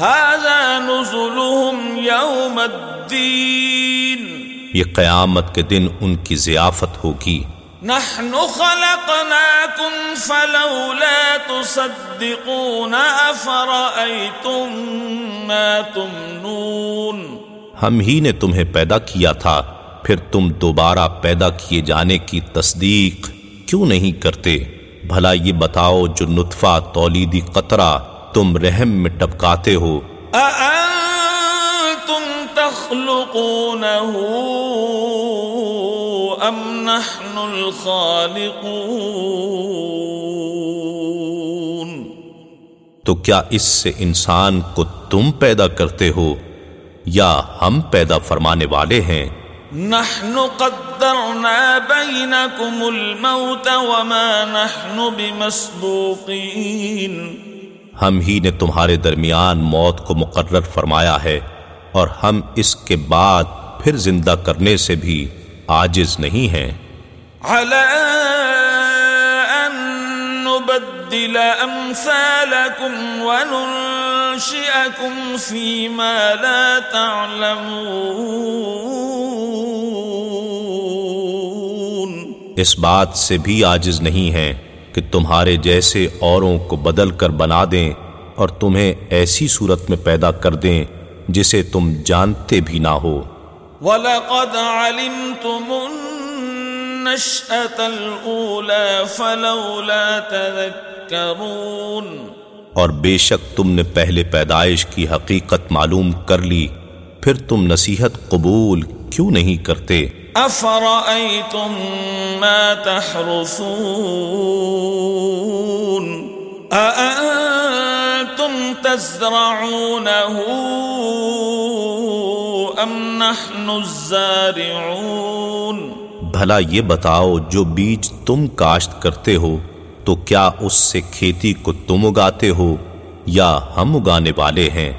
هذا نزلهم يوم الدين. یہ قیامت کے دن ان کی ضیافت ہوگی۔ نحن خلقناكم فلولا تصدقون أفرأيتم ما تمنون۔ ہم ہی نے تمہیں پیدا کیا تھا پھر تم دوبارہ پیدا کیے جانے کی تصدیق کیوں نہیں کرتے؟ بھلا یہ بتاؤ جو نطفہ تولیدی قطرہ تم رحم میں ٹپکاتے ہو۔ أأنتم تخلقونه أم نحن الخالقون؟ تو کیا اس سے انسان کو تم پیدا کرتے ہو یا ہم پیدا فرمانے والے ہیں؟ نحن قدرنا بينكم الموت وما نحن بمسبوقين ہم ہی نے تمہارے درمیان موت کو مقرر فرمایا ہے اور ہم اس کے بعد پھر زندہ کرنے سے بھی عاجز نہیں ہیں۔ أن نبدل أمثالكم وننشئكم فيما لا تعلمون۔ اس بات سے بھی عاجز نہیں ہیں۔ کہ تمہارے جیسے اوروں کو بدل کر بنا دیں اور تمہیں ایسی صورت میں پیدا کر دیں جسے تم جانتے بھی نہ ہو۔ وَلَقَدْ عَلِمْتُمُ النَّشْأَةَ الْأُولَى فَلَوْلَا تَذَكَّرُونَ۔ اور بے شک تم نے پہلے پیدائش کی حقیقت معلوم کر لی پھر تم نصیحت قبول کیوں نہیں کرتے؟ أَفَرَأَيْتُم مَّا تَحْرُثُونَ؟ تزرعونه ام نحن الزارعون؟ بھلا یہ بتاؤ، جو بیج تم کاشت کرتے ہو، تو کیا اس سے کھیتی کو تم اگاتے ہو یا ہم اگانے والے ہیں؟